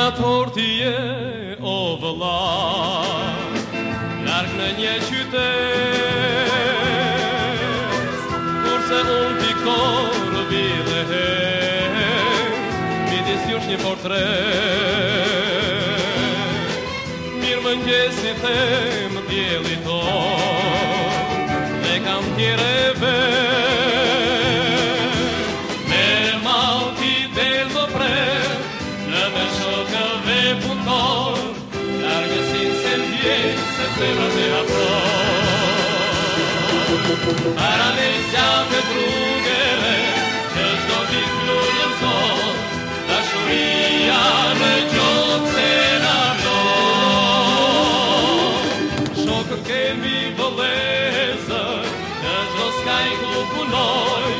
Nga forti e o vëllar Larkë në një qytet Kurse unë t'i këto rrubi dhe he Mi disë t'jusht një portret Mirë më njësi të më t'jeli t'o Dhe kam kjere sera de amor. que els dos inclui el sol, la xuria rellotzen a no. Sóc que mi valesa, que jo caigo conoi,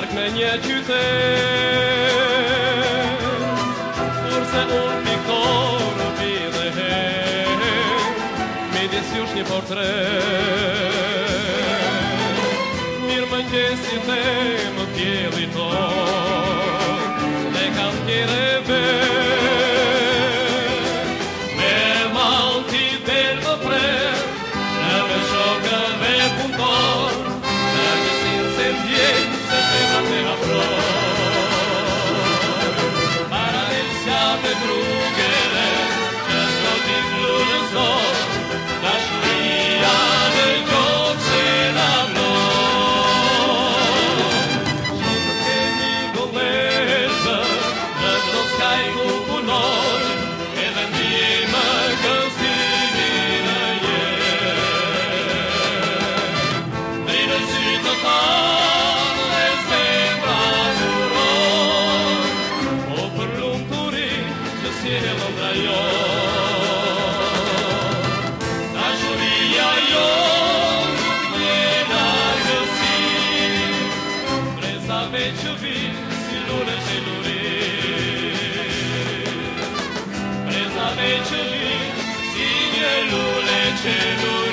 larg me një qytet Por se unë pikon u pi dhe he Midis jush një portret Mirë më njësit e më pjeli tonë de cerului